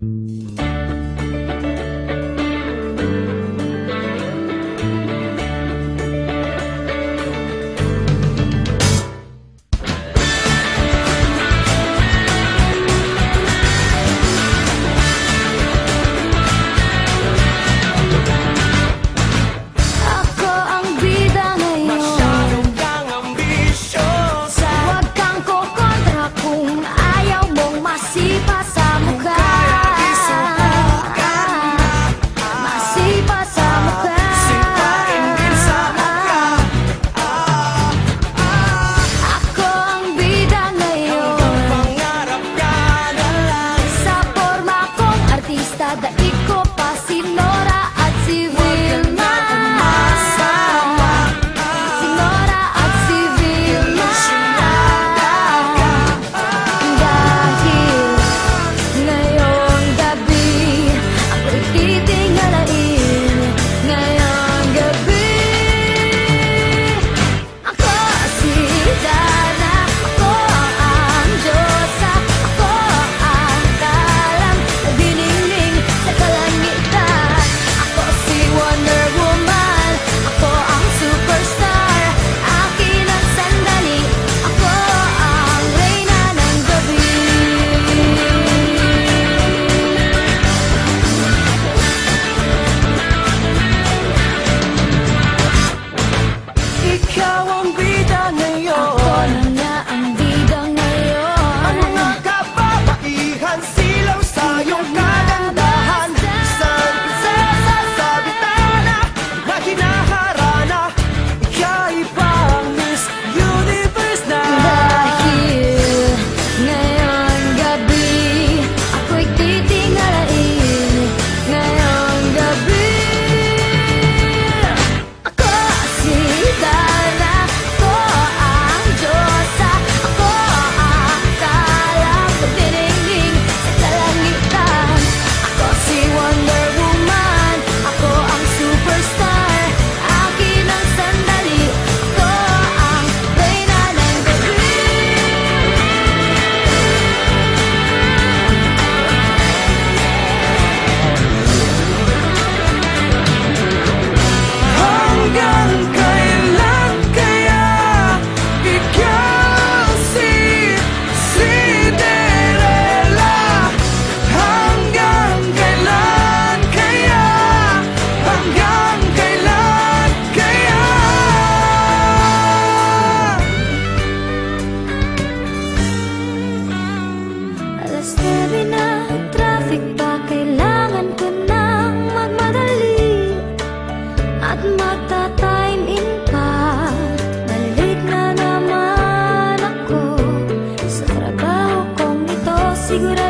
Bye. 시그라